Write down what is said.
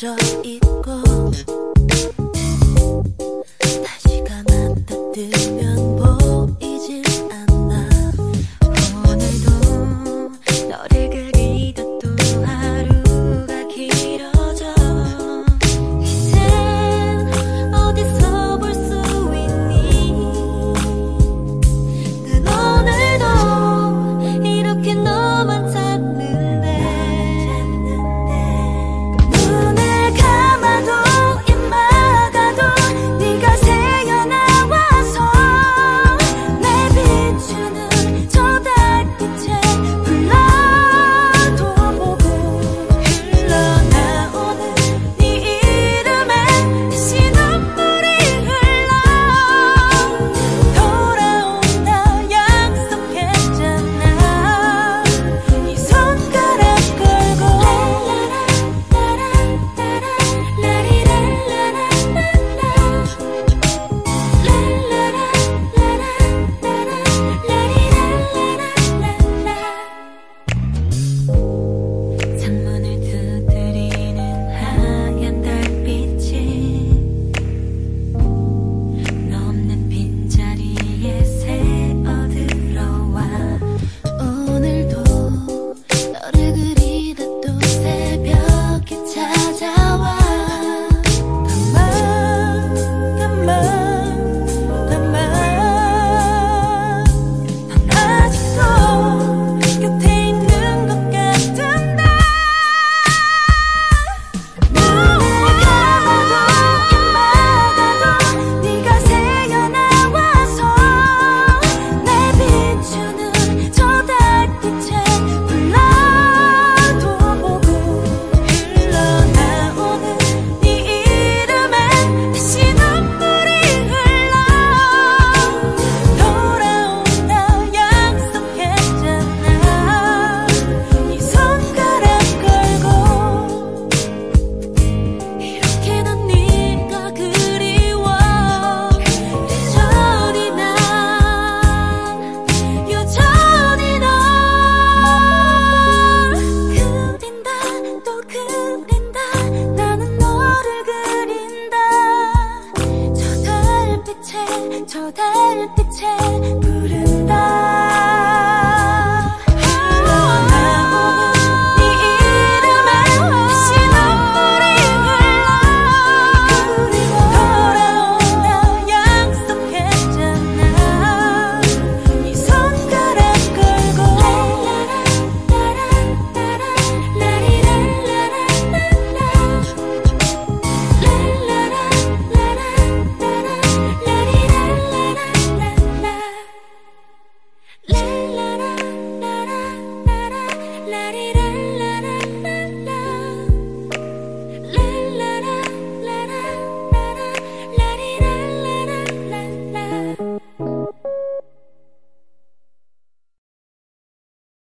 젖어 있고 달빛에 부른다. ラリラ